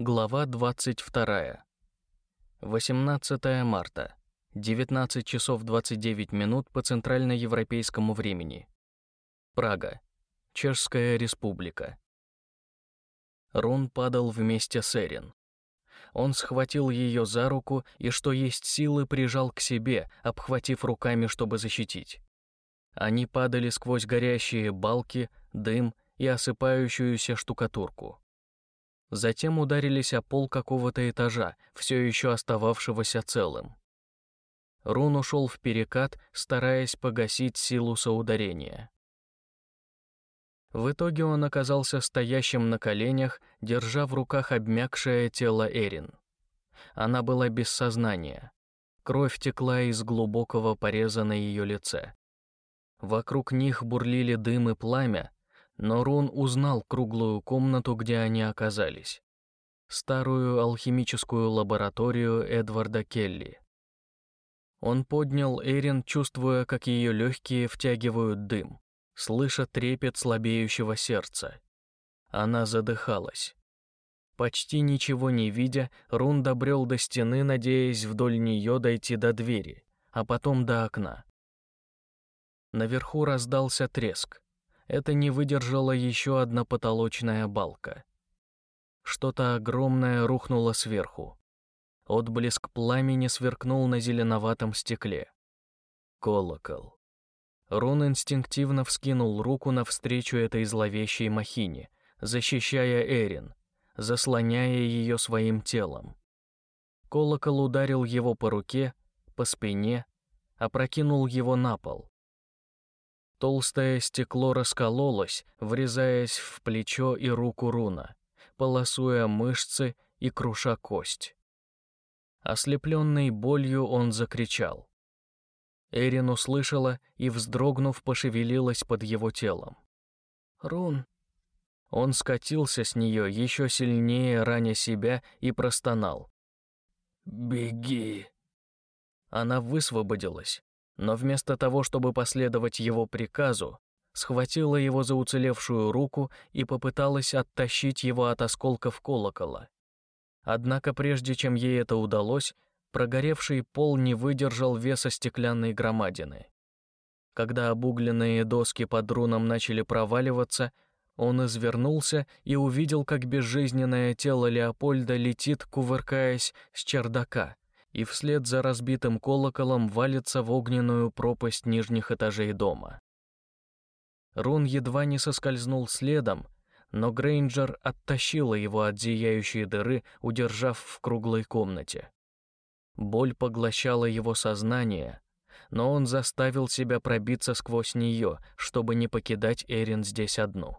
Глава 22. 18 марта. 19 часов 29 минут по центральноевропейскому времени. Прага. Чешская республика. Рон падал вместе с Эрин. Он схватил ее за руку и, что есть силы, прижал к себе, обхватив руками, чтобы защитить. Они падали сквозь горящие балки, дым и осыпающуюся штукатурку. Затем ударились о пол какого-то этажа, все еще остававшегося целым. Рун ушел в перекат, стараясь погасить силу соударения. В итоге он оказался стоящим на коленях, держа в руках обмякшее тело Эрин. Она была без сознания. Кровь текла из глубокого пореза на ее лице. Вокруг них бурлили дым и пламя, но Рун узнал круглую комнату, где они оказались. Старую алхимическую лабораторию Эдварда Келли. Он поднял Эрин, чувствуя, как ее легкие втягивают дым, слыша трепет слабеющего сердца. Она задыхалась. Почти ничего не видя, Рун добрел до стены, надеясь вдоль нее дойти до двери, а потом до окна. Наверху раздался треск это не выдержала еще одна потолочная балка. Что-то огромное рухнуло сверху. Отблеск пламени сверкнул на зеленоватом стекле. Колокол. Рун инстинктивно вскинул руку навстречу этой зловещей махине, защищая Эрин, заслоняя ее своим телом. Колокол ударил его по руке, по спине, опрокинул его на пол. Толстое стекло раскололось, врезаясь в плечо и руку руна, полосуя мышцы и круша кость. Ослепленный болью он закричал. Эрин услышала и, вздрогнув, пошевелилась под его телом. «Рун!» Он скатился с нее еще сильнее, раня себя, и простонал. «Беги!» Она высвободилась, но вместо того, чтобы последовать его приказу, схватила его за уцелевшую руку и попыталась оттащить его от осколков колокола. Однако прежде чем ей это удалось, прогоревший пол не выдержал веса стеклянной громадины. Когда обугленные доски под руном начали проваливаться, он извернулся и увидел, как безжизненное тело Леопольда летит, кувыркаясь с чердака, и вслед за разбитым колоколом валится в огненную пропасть нижних этажей дома. Рун едва не соскользнул следом, но Грейнджер оттащила его от зияющей дыры, удержав в круглой комнате. Боль поглощала его сознание, но он заставил себя пробиться сквозь нее, чтобы не покидать Эрин здесь одну.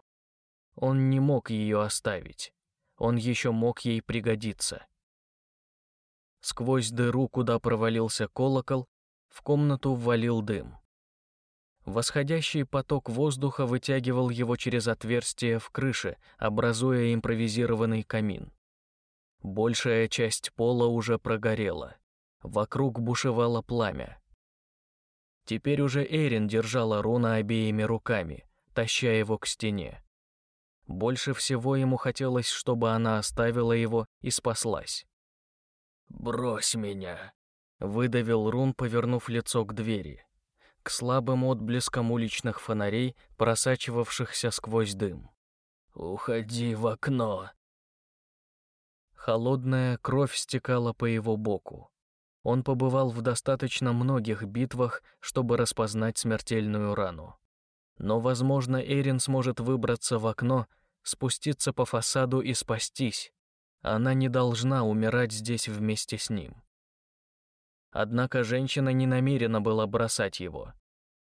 Он не мог ее оставить. Он еще мог ей пригодиться. Сквозь дыру, куда провалился колокол, в комнату ввалил дым. Восходящий поток воздуха вытягивал его через отверстие в крыше, образуя импровизированный камин. Большая часть пола уже прогорела. Вокруг бушевало пламя. Теперь уже Эрин держала Руна обеими руками, таща его к стене. Больше всего ему хотелось, чтобы она оставила его и спаслась. «Брось меня!» — выдавил Рун, повернув лицо к двери, к слабым отблескам уличных фонарей, просачивавшихся сквозь дым. «Уходи в окно!» Холодная кровь стекала по его боку. Он побывал в достаточно многих битвах, чтобы распознать смертельную рану. Но, возможно, Эрин сможет выбраться в окно, спуститься по фасаду и спастись, она не должна умирать здесь вместе с ним. Однако женщина не намерена была бросать его.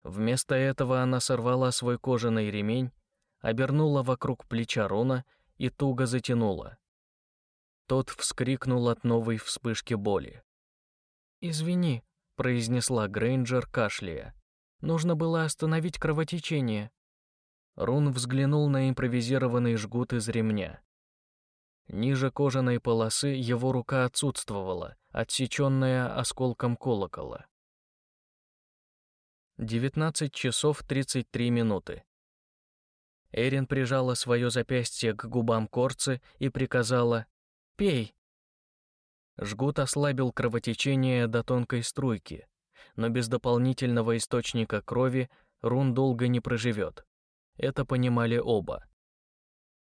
Вместо этого она сорвала свой кожаный ремень, обернула вокруг плеча Рона и туго затянула. Тот вскрикнул от новой вспышки боли. «Извини», — произнесла Грейнджер, кашляя. «Нужно было остановить кровотечение». Рун взглянул на импровизированный жгут из ремня. Ниже кожаной полосы его рука отсутствовала, отсеченная осколком колокола. 19 часов 33 минуты. Эрин прижала свое запястье к губам Корцы и приказала пей». Жгут ослабил кровотечение до тонкой струйки, но без дополнительного источника крови Рун долго не проживет. Это понимали оба.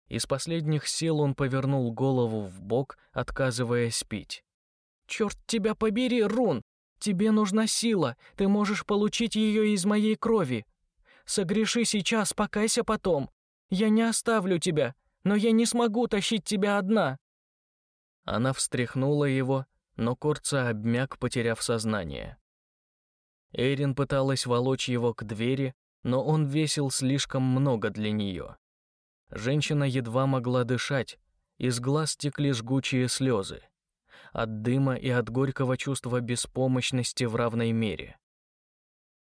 Из последних сил он повернул голову в бок, отказываясь пить. «Черт тебя побери, Рун! Тебе нужна сила, ты можешь получить ее из моей крови. Согреши сейчас, покайся потом. Я не оставлю тебя, но я не смогу тащить тебя одна». Она встряхнула его, но Корца обмяк, потеряв сознание. Эйрин пыталась волочь его к двери, но он весил слишком много для нее. Женщина едва могла дышать, из глаз текли жгучие слезы. От дыма и от горького чувства беспомощности в равной мере.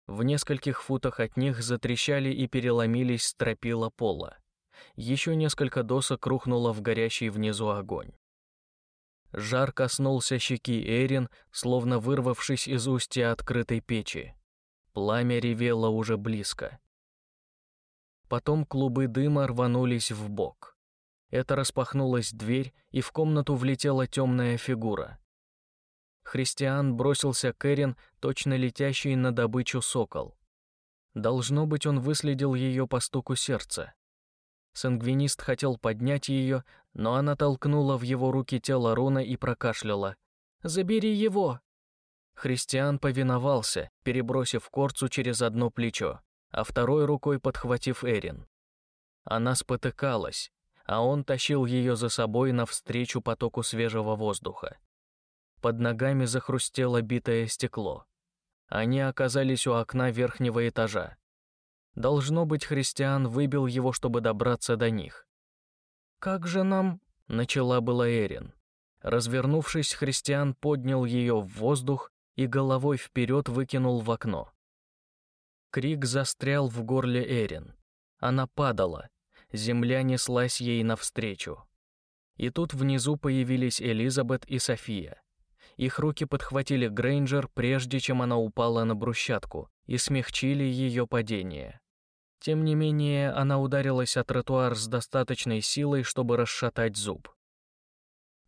В нескольких футах от них затрещали и переломились стропила пола. Еще несколько досок рухнуло в горящий внизу огонь. Жар коснулся щеки Эрин, словно вырвавшись из устья открытой печи. Пламя ревело уже близко. Потом клубы дыма рванулись в бок. Это распахнулась дверь, и в комнату влетела темная фигура. Христиан бросился к Эрин, точно летящий на добычу сокол. Должно быть, он выследил ее по стуку сердца. Сангвинист хотел поднять ее, но она толкнула в его руки тело Руна и прокашляла. «Забери его!» Христиан повиновался, перебросив корцу через одно плечо, а второй рукой подхватив Эрин. Она спотыкалась, а он тащил ее за собой навстречу потоку свежего воздуха. Под ногами захрустело битое стекло. Они оказались у окна верхнего этажа. Должно быть, христиан выбил его, чтобы добраться до них. «Как же нам...» — начала была Эрин. Развернувшись, христиан поднял ее в воздух и головой вперед выкинул в окно. Крик застрял в горле Эрин. Она падала, земля неслась ей навстречу. И тут внизу появились Элизабет и София. Их руки подхватили Грейнджер, прежде чем она упала на брусчатку, и смягчили ее падение. Тем не менее, она ударилась о тротуар с достаточной силой, чтобы расшатать зуб.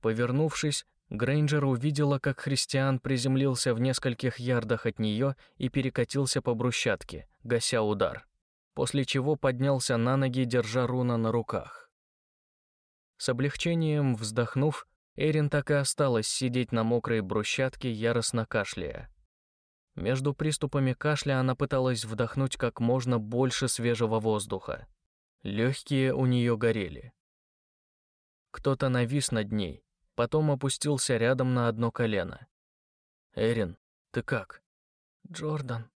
Повернувшись, Грейнджер увидела, как Христиан приземлился в нескольких ярдах от нее и перекатился по брусчатке, гася удар, после чего поднялся на ноги, держа руна на руках. С облегчением вздохнув, Эрин так и осталась сидеть на мокрой брусчатке, яростно кашляя. Между приступами кашля она пыталась вдохнуть как можно больше свежего воздуха. Легкие у нее горели. Кто-то навис над ней, потом опустился рядом на одно колено. «Эрин, ты как?» «Джордан».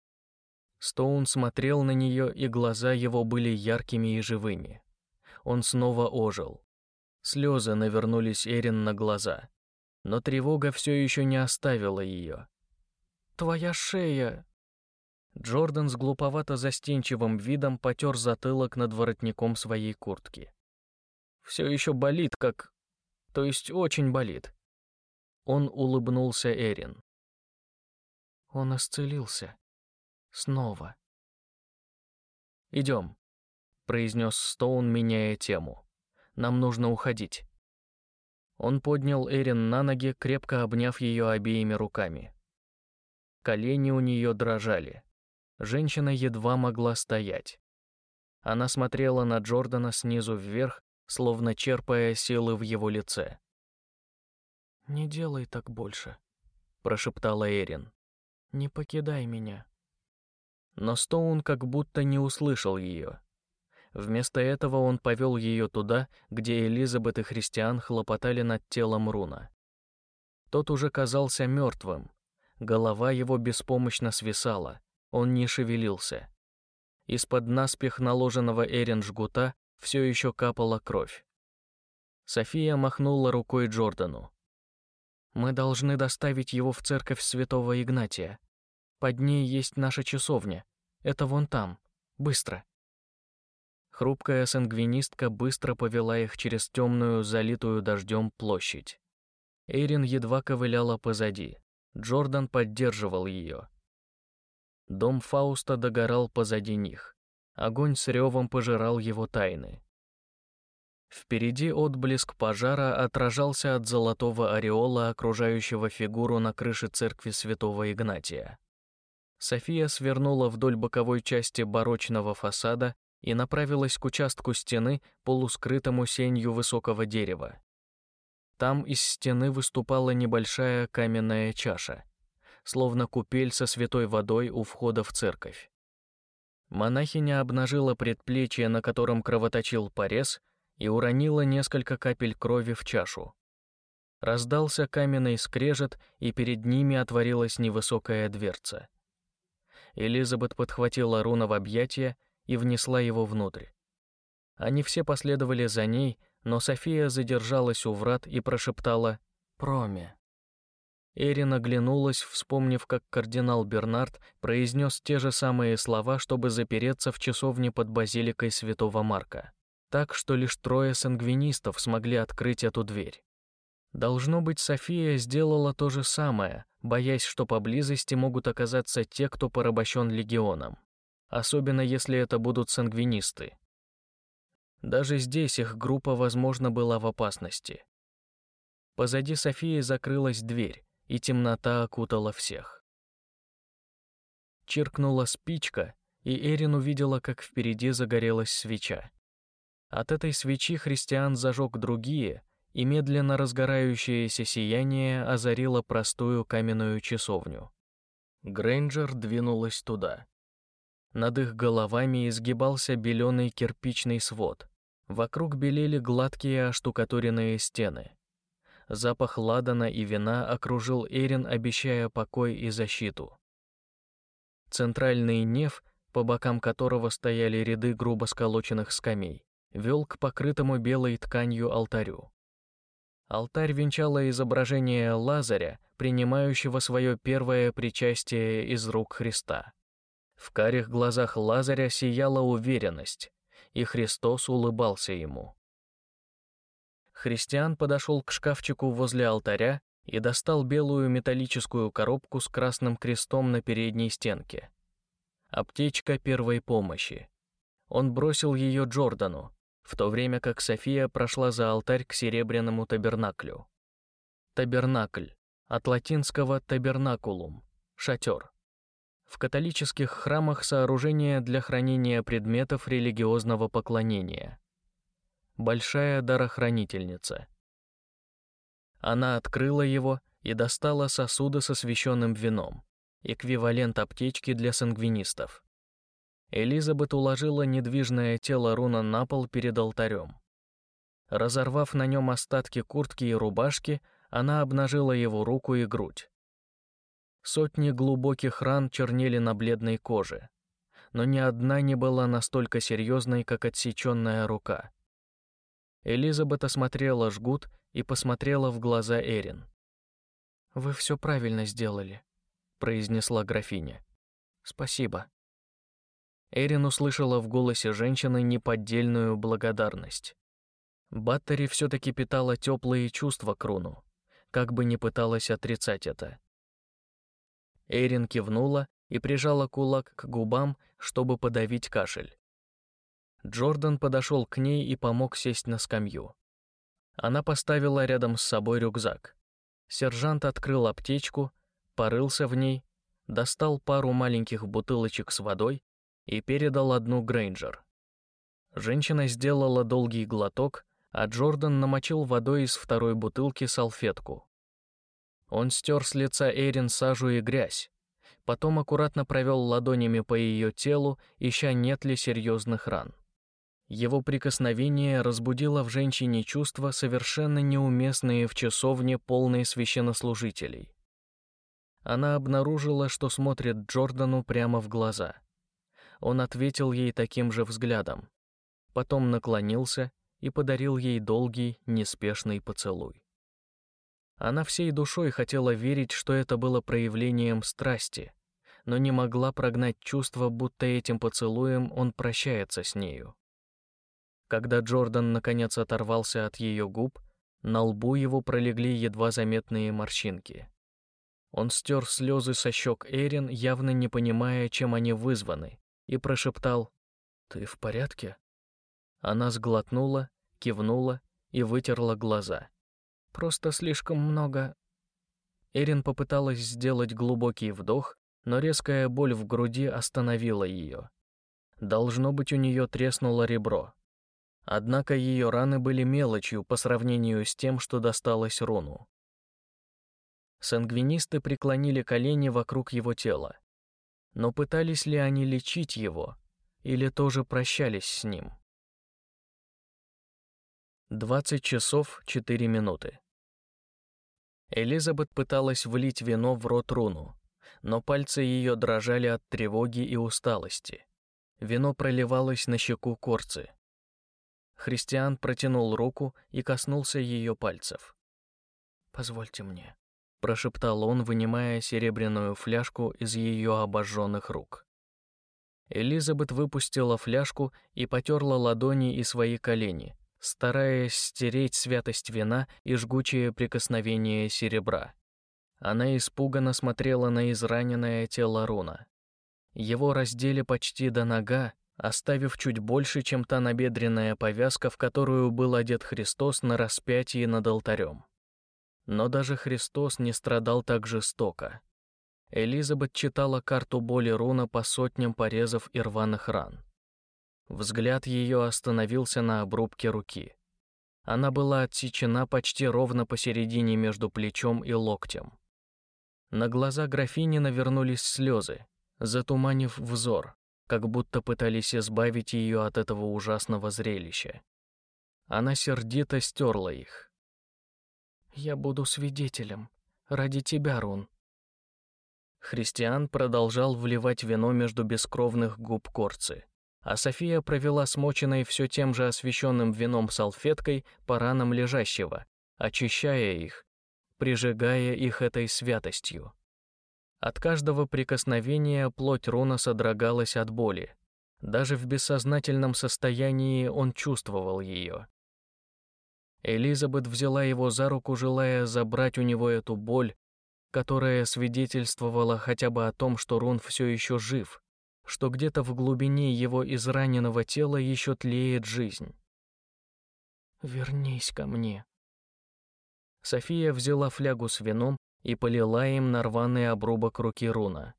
Стоун смотрел на нее, и глаза его были яркими и живыми. Он снова ожил. Слезы навернулись Эрин на глаза, но тревога все еще не оставила ее. Твоя шея!» Джордан с глуповато-застенчивым видом потер затылок над воротником своей куртки. «Все еще болит, как... То есть очень болит». Он улыбнулся Эрин. Он исцелился. Снова. «Идем», — произнес Стоун, меняя тему. «Нам нужно уходить». Он поднял Эрин на ноги, крепко обняв ее обеими руками. Колени у нее дрожали. Женщина едва могла стоять. Она смотрела на Джордана снизу вверх, словно черпая силы в его лице. «Не делай так больше», — прошептала Эрин. «Не покидай меня». Но Стоун как будто не услышал ее. Вместо этого он повел ее туда, где Элизабет и Христиан хлопотали над телом Руна. Тот уже казался мертвым, Голова его беспомощно свисала, он не шевелился. Из-под наспех наложенного Эрин жгута все еще капала кровь. София махнула рукой Джордану. «Мы должны доставить его в церковь святого Игнатия. Под ней есть наша часовня. Это вон там. Быстро!» Хрупкая сангвинистка быстро повела их через темную, залитую дождем площадь. Эрин едва ковыляла позади. Джордан поддерживал ее. Дом Фауста догорал позади них. Огонь с ревом пожирал его тайны. Впереди отблеск пожара отражался от золотого ореола, окружающего фигуру на крыше церкви святого Игнатия. София свернула вдоль боковой части барочного фасада и направилась к участку стены, полускрытому сенью высокого дерева. Там из стены выступала небольшая каменная чаша, словно купель со святой водой у входа в церковь. Монахиня обнажила предплечье, на котором кровоточил порез, и уронила несколько капель крови в чашу. Раздался каменный скрежет, и перед ними отворилась невысокая дверца. Элизабет подхватила Руна в объятия и внесла его внутрь. Они все последовали за ней, но София задержалась у врат и прошептала «Проме». Эрин оглянулась, вспомнив, как кардинал Бернард произнес те же самые слова, чтобы запереться в часовне под базиликой святого Марка. Так что лишь трое сангвинистов смогли открыть эту дверь. Должно быть, София сделала то же самое, боясь, что поблизости могут оказаться те, кто порабощен легионом. Особенно если это будут сангвинисты. Даже здесь их группа, возможно, была в опасности. Позади Софии закрылась дверь, и темнота окутала всех. Чиркнула спичка, и Эрин увидела, как впереди загорелась свеча. От этой свечи христиан зажег другие, и медленно разгорающееся сияние озарило простую каменную часовню. Грейнджер двинулась туда. Над их головами изгибался беленый кирпичный свод. Вокруг белели гладкие оштукатуренные стены. Запах ладана и вина окружил Эрин, обещая покой и защиту. Центральный неф, по бокам которого стояли ряды грубо сколоченных скамей, вел к покрытому белой тканью алтарю. Алтарь венчало изображение Лазаря, принимающего свое первое причастие из рук Христа. В карих глазах Лазаря сияла уверенность, и Христос улыбался ему. Христиан подошел к шкафчику возле алтаря и достал белую металлическую коробку с красным крестом на передней стенке. Аптечка первой помощи. Он бросил ее Джордану, в то время как София прошла за алтарь к серебряному табернаклю. Табернакль, от латинского табернакулум, шатер. В католических храмах сооружение для хранения предметов религиозного поклонения. Большая дарохранительница. Она открыла его и достала сосуды с освященным вином, эквивалент аптечки для сангвинистов. Элизабет уложила недвижное тело Руна на пол перед алтарем. Разорвав на нем остатки куртки и рубашки, она обнажила его руку и грудь. Сотни глубоких ран чернели на бледной коже, но ни одна не была настолько серьезной, как отсеченная рука. Элизабет осмотрела жгут и посмотрела в глаза Эрин. «Вы все правильно сделали», — произнесла графиня. «Спасибо». Эрин услышала в голосе женщины неподдельную благодарность. Баттери все-таки питала теплые чувства к Руну, как бы ни пыталась отрицать это. Эрин кивнула и прижала кулак к губам, чтобы подавить кашель. Джордан подошел к ней и помог сесть на скамью. Она поставила рядом с собой рюкзак. Сержант открыл аптечку, порылся в ней, достал пару маленьких бутылочек с водой и передал одну Грейнджер. Женщина сделала долгий глоток, а Джордан намочил водой из второй бутылки салфетку. Он стер с лица Эрин сажу и грязь, потом аккуратно провел ладонями по ее телу, ища нет ли серьезных ран. Его прикосновение разбудило в женщине чувства, совершенно неуместные в часовне, полные священнослужителей. Она обнаружила, что смотрит Джордану прямо в глаза. Он ответил ей таким же взглядом. Потом наклонился и подарил ей долгий, неспешный поцелуй. Она всей душой хотела верить, что это было проявлением страсти, но не могла прогнать чувство, будто этим поцелуем он прощается с нею. Когда Джордан наконец оторвался от ее губ, на лбу его пролегли едва заметные морщинки. Он стер слезы со щек Эрин, явно не понимая, чем они вызваны, и прошептал «Ты в порядке?» Она сглотнула кивнула и вытерла глаза. Просто слишком много... Эрин попыталась сделать глубокий вдох, но резкая боль в груди остановила ее. Должно быть, у нее треснуло ребро. Однако ее раны были мелочью по сравнению с тем, что досталось Руну. Сангвинисты преклонили колени вокруг его тела. Но пытались ли они лечить его, или тоже прощались с ним? 20 часов 4 минуты. Элизабет пыталась влить вино в рот Руну, но пальцы ее дрожали от тревоги и усталости. Вино проливалось на щеку корцы. Христиан протянул руку и коснулся ее пальцев. «Позвольте мне», — прошептал он, вынимая серебряную фляжку из ее обожженных рук. Элизабет выпустила фляжку и потерла ладони и свои колени, стараясь стереть святость вина и жгучее прикосновение серебра. Она испуганно смотрела на израненное тело Руна. Его раздели почти до нога, оставив чуть больше, чем та набедренная повязка, в которую был одет Христос на распятии над алтарем. Но даже Христос не страдал так жестоко. Элизабет читала карту боли Руна по сотням порезов и рваных ран. Взгляд ее остановился на обрубке руки. Она была отсечена почти ровно посередине между плечом и локтем. На глаза графини навернулись слезы, затуманив взор, как будто пытались избавить ее от этого ужасного зрелища. Она сердито стерла их. «Я буду свидетелем. Ради тебя, Рун». Христиан продолжал вливать вино между бескровных губ корцы а София провела смоченной все тем же освещенным вином салфеткой по ранам лежащего, очищая их, прижигая их этой святостью. От каждого прикосновения плоть Руна содрогалась от боли. Даже в бессознательном состоянии он чувствовал ее. Элизабет взяла его за руку, желая забрать у него эту боль, которая свидетельствовала хотя бы о том, что Рун все еще жив, что где-то в глубине его израненного тела еще тлеет жизнь. «Вернись ко мне». София взяла флягу с вином и полила им на рваный обрубок руки руна.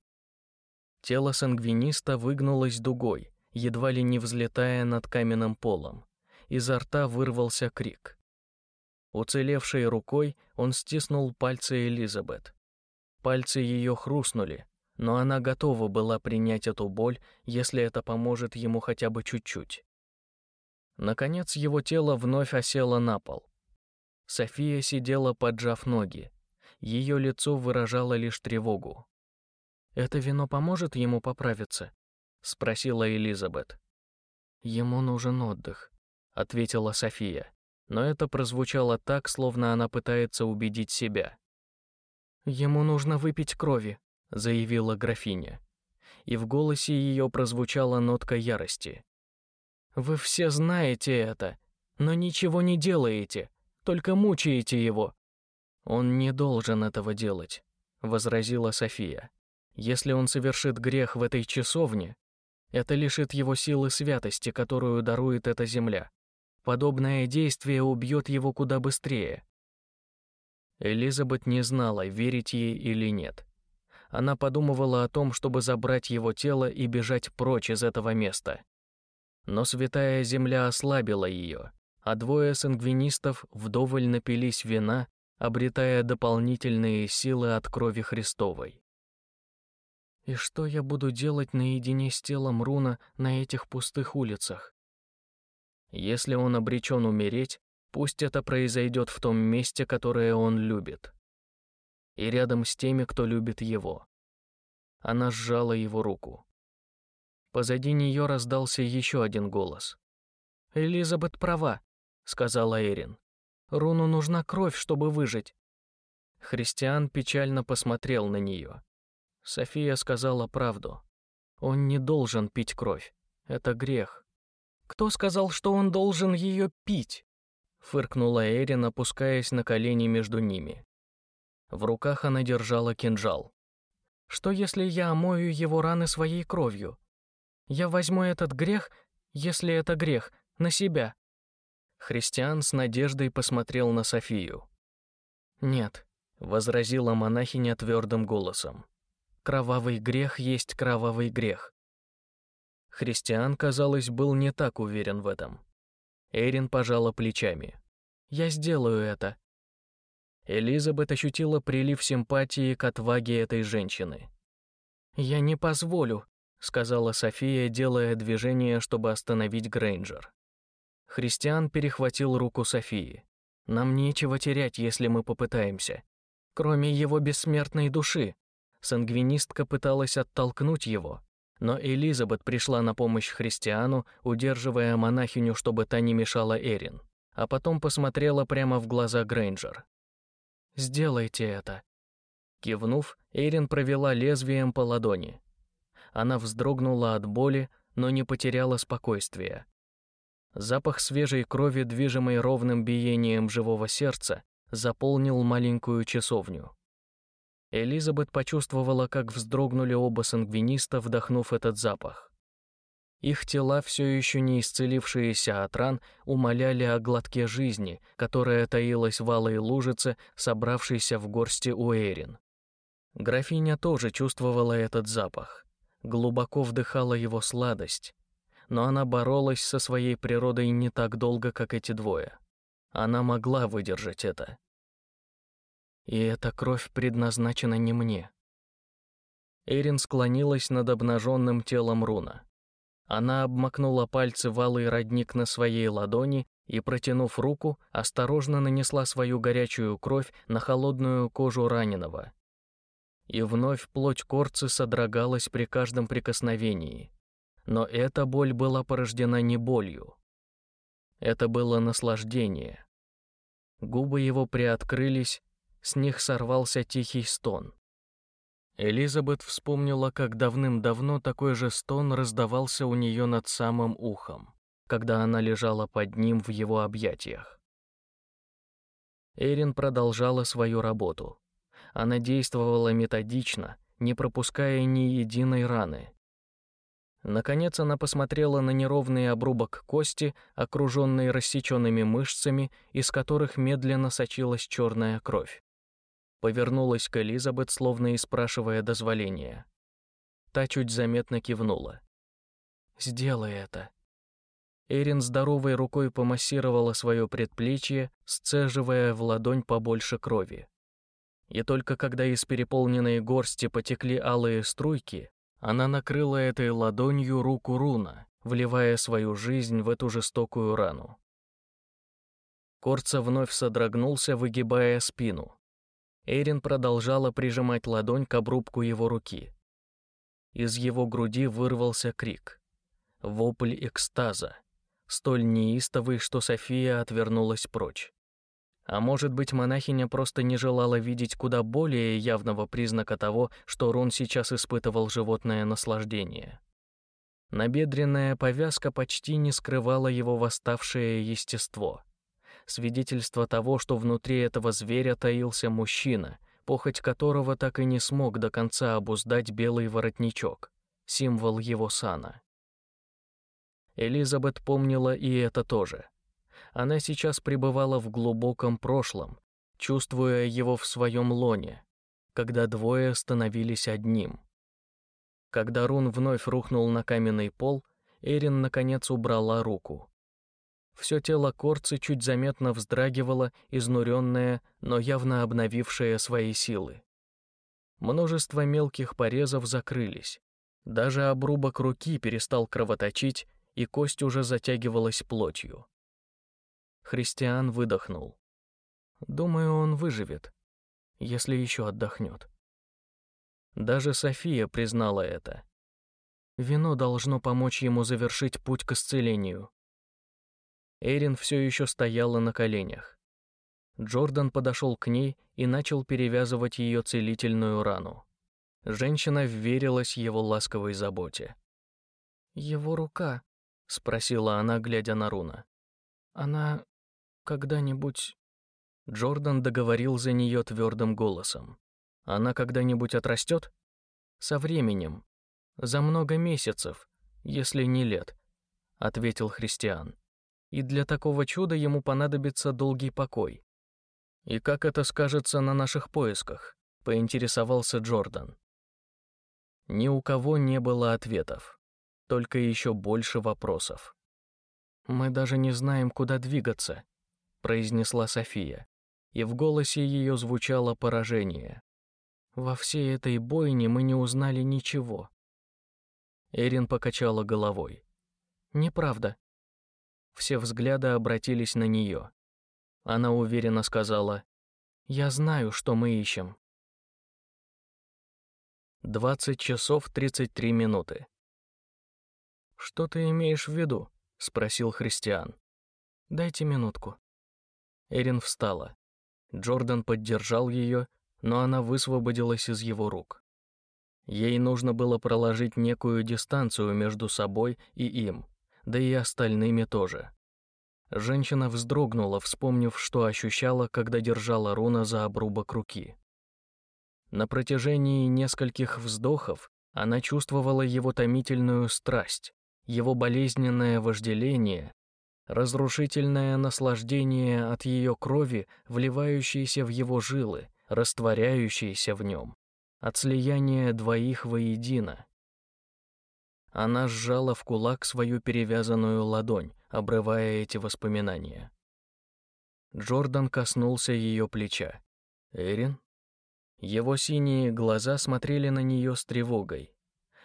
Тело сангвиниста выгнулось дугой, едва ли не взлетая над каменным полом. Изо рта вырвался крик. Уцелевшей рукой он стиснул пальцы Элизабет. Пальцы ее хрустнули, но она готова была принять эту боль, если это поможет ему хотя бы чуть-чуть. Наконец его тело вновь осело на пол. София сидела, поджав ноги. Ее лицо выражало лишь тревогу. «Это вино поможет ему поправиться?» — спросила Элизабет. «Ему нужен отдых», — ответила София, но это прозвучало так, словно она пытается убедить себя. «Ему нужно выпить крови», — заявила графиня. И в голосе ее прозвучала нотка ярости. «Вы все знаете это, но ничего не делаете, только мучаете его». «Он не должен этого делать», — возразила София. «Если он совершит грех в этой часовне, это лишит его силы святости, которую дарует эта земля. Подобное действие убьет его куда быстрее». Элизабет не знала, верить ей или нет она подумывала о том, чтобы забрать его тело и бежать прочь из этого места. Но святая земля ослабила ее, а двое сангвинистов вдоволь напились вина, обретая дополнительные силы от крови Христовой. «И что я буду делать наедине с телом Руна на этих пустых улицах?» Если он обречен умереть, пусть это произойдет в том месте, которое он любит и рядом с теми, кто любит его. Она сжала его руку. Позади нее раздался еще один голос. «Элизабет права», — сказала Эрин. «Руну нужна кровь, чтобы выжить». Христиан печально посмотрел на нее. София сказала правду. Он не должен пить кровь. Это грех. «Кто сказал, что он должен ее пить?» Фыркнула Эрин, опускаясь на колени между ними. В руках она держала кинжал. «Что, если я омою его раны своей кровью? Я возьму этот грех, если это грех, на себя». Христиан с надеждой посмотрел на Софию. «Нет», — возразила монахиня твердым голосом. «Кровавый грех есть кровавый грех». Христиан, казалось, был не так уверен в этом. Эрин пожала плечами. «Я сделаю это». Элизабет ощутила прилив симпатии к отваге этой женщины. «Я не позволю», — сказала София, делая движение, чтобы остановить Грейнджер. Христиан перехватил руку Софии. «Нам нечего терять, если мы попытаемся. Кроме его бессмертной души». Сангвинистка пыталась оттолкнуть его, но Элизабет пришла на помощь Христиану, удерживая монахиню, чтобы та не мешала Эрин, а потом посмотрела прямо в глаза Грейнджер. «Сделайте это». Кивнув, Эрин провела лезвием по ладони. Она вздрогнула от боли, но не потеряла спокойствия. Запах свежей крови, движимой ровным биением живого сердца, заполнил маленькую часовню. Элизабет почувствовала, как вздрогнули оба сангвиниста, вдохнув этот запах. Их тела, все еще не исцелившиеся от ран, умоляли о глотке жизни, которая таилась в алой лужице, собравшейся в горсти у Эрин. Графиня тоже чувствовала этот запах, глубоко вдыхала его сладость, но она боролась со своей природой не так долго, как эти двое. Она могла выдержать это. И эта кровь предназначена не мне. Эрин склонилась над обнаженным телом Руна. Она обмакнула пальцы в алый родник на своей ладони и, протянув руку, осторожно нанесла свою горячую кровь на холодную кожу раненого. И вновь плоть корцы содрогалась при каждом прикосновении. Но эта боль была порождена не болью. Это было наслаждение. Губы его приоткрылись, с них сорвался тихий стон. Элизабет вспомнила, как давным-давно такой же стон раздавался у нее над самым ухом, когда она лежала под ним в его объятиях. Эрин продолжала свою работу. Она действовала методично, не пропуская ни единой раны, Наконец она посмотрела на неровный обрубок кости, окруженный рассеченными мышцами, из которых медленно сочилась черная кровь. Повернулась к Элизабет, словно и спрашивая дозволения. Та чуть заметно кивнула. «Сделай это». Эрин здоровой рукой помассировала свое предплечье, сцеживая в ладонь побольше крови. И только когда из переполненной горсти потекли алые струйки, она накрыла этой ладонью руку Руна, вливая свою жизнь в эту жестокую рану. Корца вновь содрогнулся, выгибая спину. Эрин продолжала прижимать ладонь к обрубку его руки. Из его груди вырвался крик. Вопль экстаза, столь неистовый, что София отвернулась прочь. А может быть, монахиня просто не желала видеть куда более явного признака того, что Рон сейчас испытывал животное наслаждение. Набедренная повязка почти не скрывала его восставшее естество. Свидетельство того, что внутри этого зверя таился мужчина, похоть которого так и не смог до конца обуздать белый воротничок, символ его сана. Элизабет помнила и это тоже — она сейчас пребывала в глубоком прошлом, чувствуя его в своем лоне, когда двое становились одним. Когда Рун вновь рухнул на каменный пол, Эрин наконец убрала руку. Все тело Корцы чуть заметно вздрагивало, изнуренное, но явно обновившее свои силы. Множество мелких порезов закрылись. Даже обрубок руки перестал кровоточить, и кость уже затягивалась плотью. Христиан выдохнул. Думаю, он выживет, если еще отдохнет. Даже София признала это. Вино должно помочь ему завершить путь к исцелению. Эрин все еще стояла на коленях. Джордан подошел к ней и начал перевязывать ее целительную рану. Женщина вверилась его ласковой заботе. «Его рука?» — спросила она, глядя на Руна. «Она когда-нибудь...» Джордан договорил за нее твердым голосом. «Она когда-нибудь отрастет?» «Со временем. За много месяцев, если не лет», — ответил Христиан. и для такого чуда ему понадобится долгий покой. «И как это скажется на наших поисках?» — поинтересовался Джордан. Ни у кого не было ответов, только еще больше вопросов. «Мы даже не знаем, куда двигаться», — произнесла София, и в голосе ее звучало поражение. «Во всей этой бойне мы не узнали ничего». Эрин покачала головой. «Неправда». Все взгляды обратились на нее. Она уверенно сказала, «Я знаю, что мы ищем». 20 часов 33 минуты. «Что ты имеешь в виду?» — спросил Христиан. «Дайте минутку». Эрин встала. Джордан поддержал ее, но она высвободилась из его рук. Ей нужно было проложить некую дистанцию между собой и им, да и остальными тоже. Женщина вздрогнула, вспомнив, что ощущала, когда держала руна за обрубок руки. На протяжении нескольких вздохов она чувствовала его томительную страсть, его болезненное вожделение, разрушительное наслаждение от ее крови, вливающееся в его жилы, растворяющееся в нем, от слияния двоих воедино. Она сжала в кулак свою перевязанную ладонь, обрывая эти воспоминания. Джордан коснулся ее плеча. «Эрин?» Его синие глаза смотрели на нее с тревогой.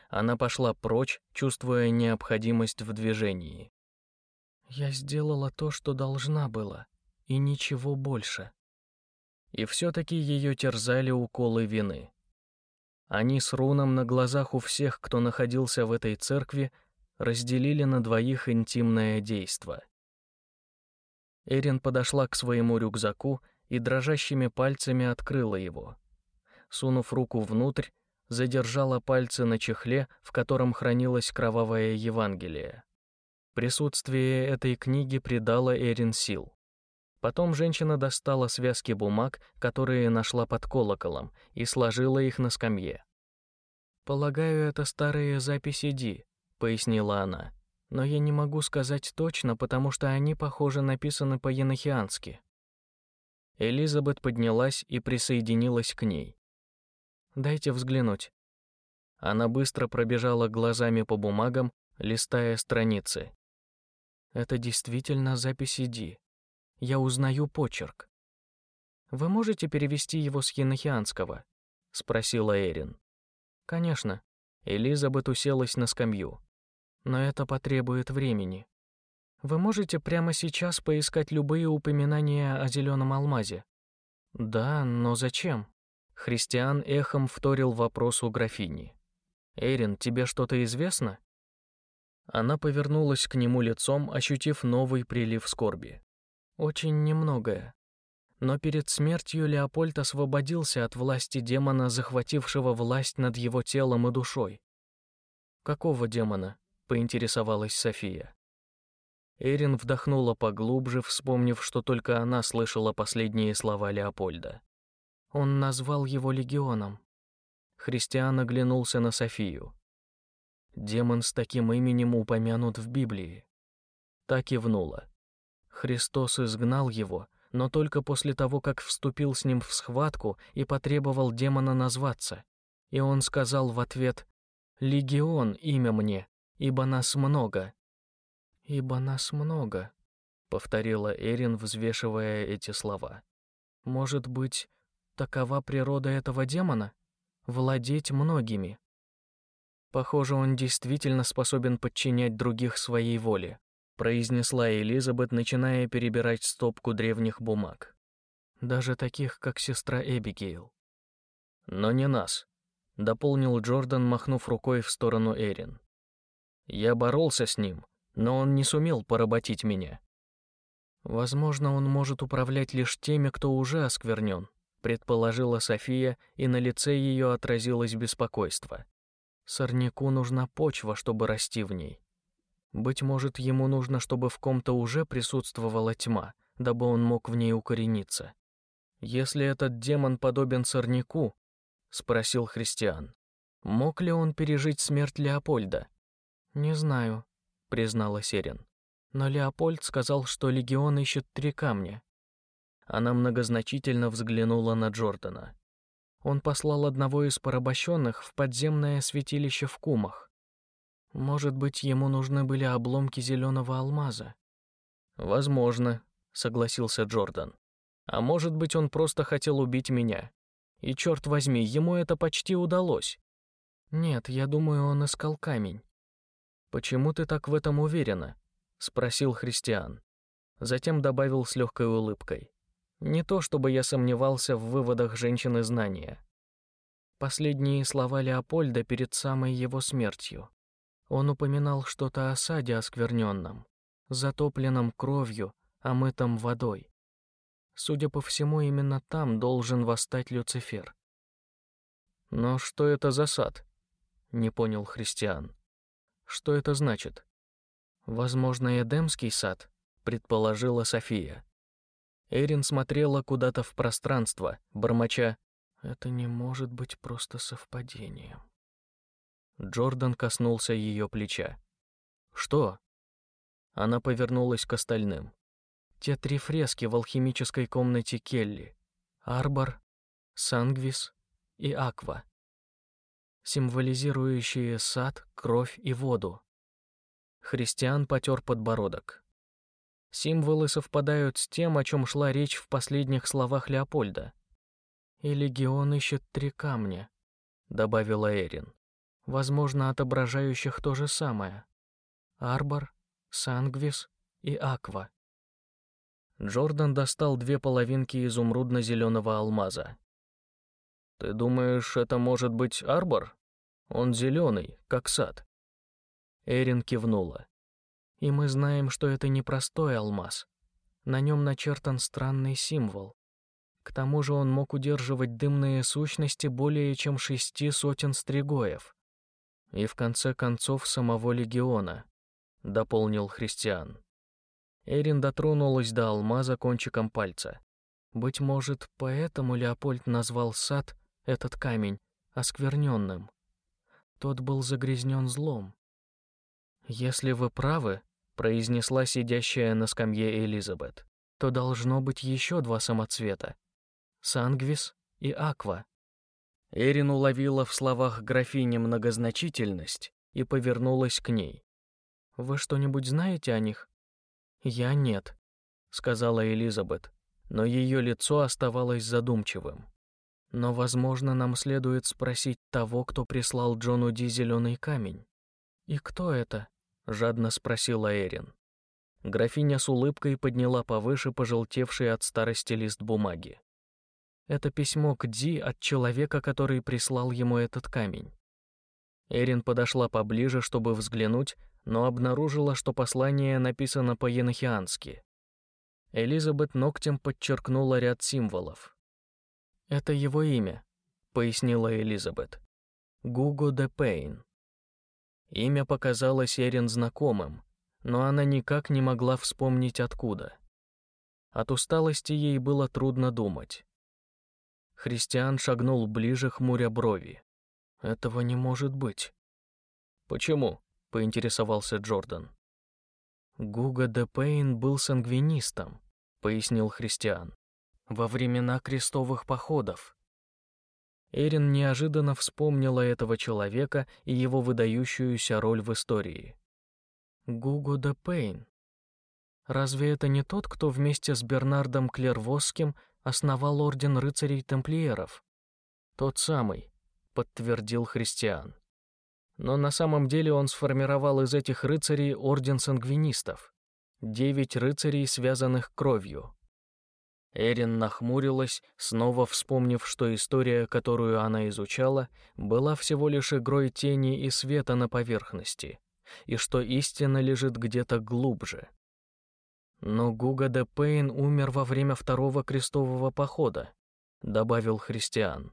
Она пошла прочь, чувствуя необходимость в движении. «Я сделала то, что должна была, и ничего больше». И все-таки ее терзали уколы вины. Они с Руном на глазах у всех, кто находился в этой церкви, разделили на двоих интимное действо. Эрин подошла к своему рюкзаку и дрожащими пальцами открыла его. Сунув руку внутрь, задержала пальцы на чехле, в котором хранилось кровавое Евангелие. Присутствие этой книги придало Эрин сил. Потом женщина достала связки бумаг, которые нашла под колоколом, и сложила их на скамье. «Полагаю, это старые записи Ди», — пояснила она. «Но я не могу сказать точно, потому что они, похоже, написаны по-енохиански». Элизабет поднялась и присоединилась к ней. «Дайте взглянуть». Она быстро пробежала глазами по бумагам, листая страницы. «Это действительно записи Ди я узнаю почерк. «Вы можете перевести его с енохианского?» — спросила Эрин. «Конечно». Элизабет уселась на скамью. «Но это потребует времени. Вы можете прямо сейчас поискать любые упоминания о зеленом алмазе?» «Да, но зачем?» Христиан эхом вторил у графини. «Эрин, тебе что-то известно?» Она повернулась к нему лицом, ощутив новый прилив скорби. Очень немногое. Но перед смертью Леопольд освободился от власти демона, захватившего власть над его телом и душой. «Какого демона?» — поинтересовалась София. Эрин вдохнула поглубже, вспомнив, что только она слышала последние слова Леопольда. Он назвал его легионом. Христиан оглянулся на Софию. Демон с таким именем упомянут в Библии. Так и внула. Христос изгнал его, но только после того, как вступил с ним в схватку и потребовал демона назваться. И он сказал в ответ «Легион имя мне, ибо нас много». «Ибо нас много», — повторила Эрин, взвешивая эти слова. «Может быть, такова природа этого демона? Владеть многими?» Похоже, он действительно способен подчинять других своей воле произнесла Элизабет, начиная перебирать стопку древних бумаг. Даже таких, как сестра Эбигейл. Но не нас, дополнил Джордан, махнув рукой в сторону Эрин. Я боролся с ним, но он не сумел поработить меня. Возможно, он может управлять лишь теми, кто уже осквернен, предположила София, и на лице ее отразилось беспокойство. Сорняку нужна почва, чтобы расти в ней. Быть может, ему нужно, чтобы в ком-то уже присутствовала тьма, дабы он мог в ней укорениться. Если этот демон подобен сорняку, спросил Христиан, мог ли он пережить смерть Леопольда? Не знаю, признала Серен. Но Леопольд сказал, что легион ищет три камня. Она многозначительно взглянула на Джордана. Он послал одного из порабощенных в подземное святилище в Кумах. Может быть, ему нужны были обломки зеленого алмаза? Возможно, согласился Джордан. А может быть, он просто хотел убить меня. И черт возьми, ему это почти удалось. Нет, я думаю, он искал камень. Почему ты так в этом уверена? спросил Христиан. Затем добавил с легкой улыбкой. Не то чтобы я сомневался в выводах женщины знания. Последние слова Леопольда перед самой его смертью. Он упоминал что-то о саде оскверненном, затопленном кровью, омытом водой. Судя по всему, именно там должен восстать Люцифер. Но что это за сад? Не понял Христиан. Что это значит? Возможно, Эдемский сад, предположила София. Эрин смотрела куда-то в пространство, бормоча: "Это не может быть просто совпадением". Джордан коснулся ее плеча. "Что?" Она повернулась к остальным. Те три фрески в алхимической комнате Келли. Арбор, Сангвис и Аква. Символизирующие сад, кровь и воду. Христиан потер подбородок. Символы совпадают с тем, о чем шла речь в последних словах Леопольда. «И легион ищет три камня», — добавила Эрин. «Возможно, отображающих то же самое. Арбор, Сангвис и Аква». Джордан достал две половинки изумрудно-зеленого алмаза. «Ты думаешь, это может быть арбор? Он зеленый, как сад». Эрин кивнула. «И мы знаем, что это не простой алмаз. На нем начертан странный символ. К тому же он мог удерживать дымные сущности более чем шести сотен стригоев. И в конце концов самого легиона», — дополнил Христиан. Эрин дотронулась до алмаза кончиком пальца. Быть может, поэтому Леопольд назвал сад, этот камень, оскверненным. Тот был загрязнен злом. «Если вы правы», — произнесла сидящая на скамье Элизабет, «то должно быть еще два самоцвета — Сангвис и Аква». Эрин уловила в словах графини многозначительность и повернулась к ней. «Вы что-нибудь знаете о них?» «Я нет», — сказала Элизабет, но ее лицо оставалось задумчивым. «Но, возможно, нам следует спросить того, кто прислал Джону Ди зеленый камень». «И кто это?» — жадно спросила Эрин. Графиня с улыбкой подняла повыше пожелтевший от старости лист бумаги. «Это письмо к Ди от человека, который прислал ему этот камень». Эрин подошла поближе, чтобы взглянуть, но обнаружила, что послание написано по-енохиански. Элизабет ногтем подчеркнула ряд символов. «Это его имя», — пояснила Элизабет. «Гуго де Пейн». Имя показалось Эрин знакомым, но она никак не могла вспомнить откуда. От усталости ей было трудно думать. Христиан шагнул ближе, хмуря брови. «Этого не может быть». «Почему?» поинтересовался Джордан. Гуга де Пейн был сангвинистом, пояснил Христиан. Во времена крестовых походов. Эрин неожиданно вспомнила этого человека и его выдающуюся роль в истории. Гуго де Пейн. Разве это не тот, кто вместе с Бернардом Клервосским основал орден рыцарей-тамплиеров? Тот самый, подтвердил Христиан но на самом деле он сформировал из этих рыцарей орден сангвинистов. Девять рыцарей, связанных кровью. Эрин нахмурилась, снова вспомнив, что история, которую она изучала, была всего лишь игрой тени и света на поверхности, и что истина лежит где-то глубже. Но Гуга де Пейн умер во время второго крестового похода, добавил Христиан.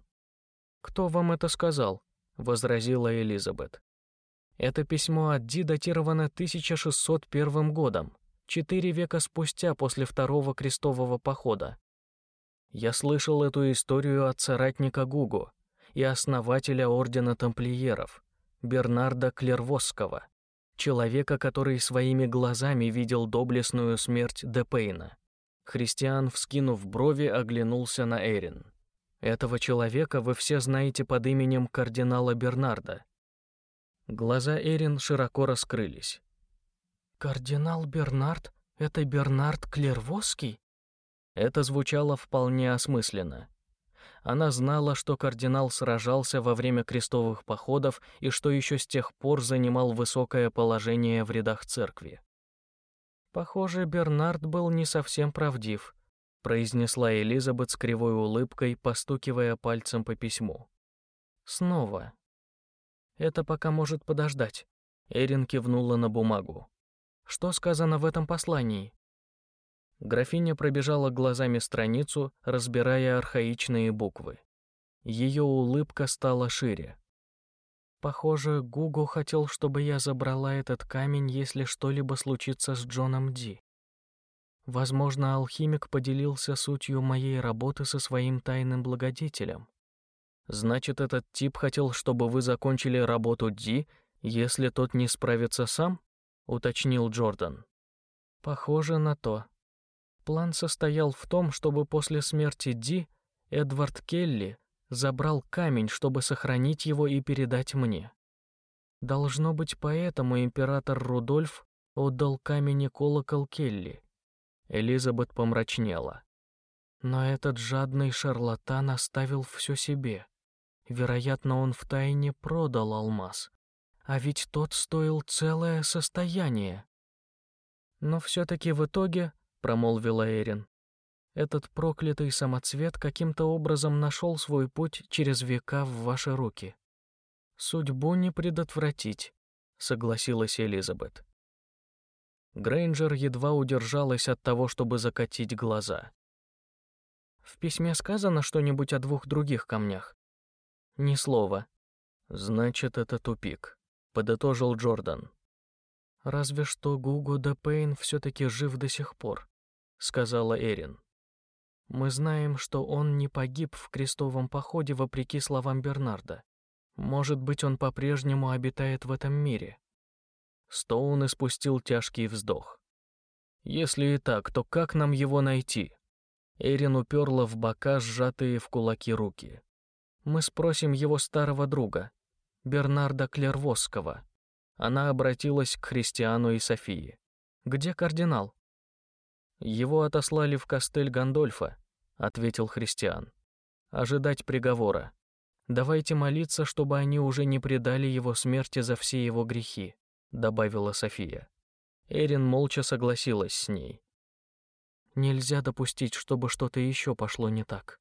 Кто вам это сказал? возразила Элизабет. Это письмо от Ди датировано 1601 годом, четыре века спустя после второго крестового похода. Я слышал эту историю от соратника Гугу и основателя ордена тамплиеров, Бернарда Клервосского. человека, который своими глазами видел доблестную смерть Депейна. Христиан, вскинув брови, оглянулся на Эрин. Этого человека вы все знаете под именем кардинала Бернарда. Глаза Эрин широко раскрылись. «Кардинал Бернард? Это Бернард Клервосский?» Это звучало вполне осмысленно. Она знала, что кардинал сражался во время крестовых походов и что еще с тех пор занимал высокое положение в рядах церкви. «Похоже, Бернард был не совсем правдив», произнесла Элизабет с кривой улыбкой, постукивая пальцем по письму. «Снова. Это пока может подождать». Эрин кивнула на бумагу. «Что сказано в этом послании?» Графиня пробежала глазами страницу, разбирая архаичные буквы. Ее улыбка стала шире. Похоже, Гугу хотел, чтобы я забрала этот камень, если что-либо случится с Джоном Ди. Возможно, алхимик поделился сутью моей работы со своим тайным благодетелем. Значит, этот тип хотел, чтобы вы закончили работу Ди, если тот не справится сам? Уточнил Джордан. Похоже на то. План состоял в том, чтобы после смерти Ди Эдвард Келли забрал камень, чтобы сохранить его и передать мне. Должно быть, поэтому император Рудольф отдал камень и колокол Келли. Элизабет помрачнела. Но этот жадный шарлатан оставил все себе. Вероятно, он втайне продал алмаз. А ведь тот стоил целое состояние. Но все-таки в итоге, промолвила Эрин, этот проклятый самоцвет каким-то образом нашел свой путь через века в ваши руки. Судьбу не предотвратить, согласилась Элизабет. Грейнджер едва удержалась от того, чтобы закатить глаза. В письме сказано что-нибудь о двух других камнях? Ни слова. Значит, это тупик, подытожил Джордан. Разве что Гуго де Пейн все-таки жив до сих пор, сказала Эрин. Мы знаем, что он не погиб в крестовом походе вопреки словам Бернарда. Может быть, он по-прежнему обитает в этом мире. Стоун испустил тяжкий вздох. Если и так, то как нам его найти? Эрин уперла в бока сжатые в кулаки руки. Мы спросим его старого друга, Бернарда Клервосского. Она обратилась к Христиану и Софии. Где кардинал? Его отослали в костель Гандольфа, ответил Христиан. Ожидать приговора. Давайте молиться, чтобы они уже не предали его смерти за все его грехи, добавила София. Эрин молча согласилась с ней. Нельзя допустить, чтобы что-то еще пошло не так.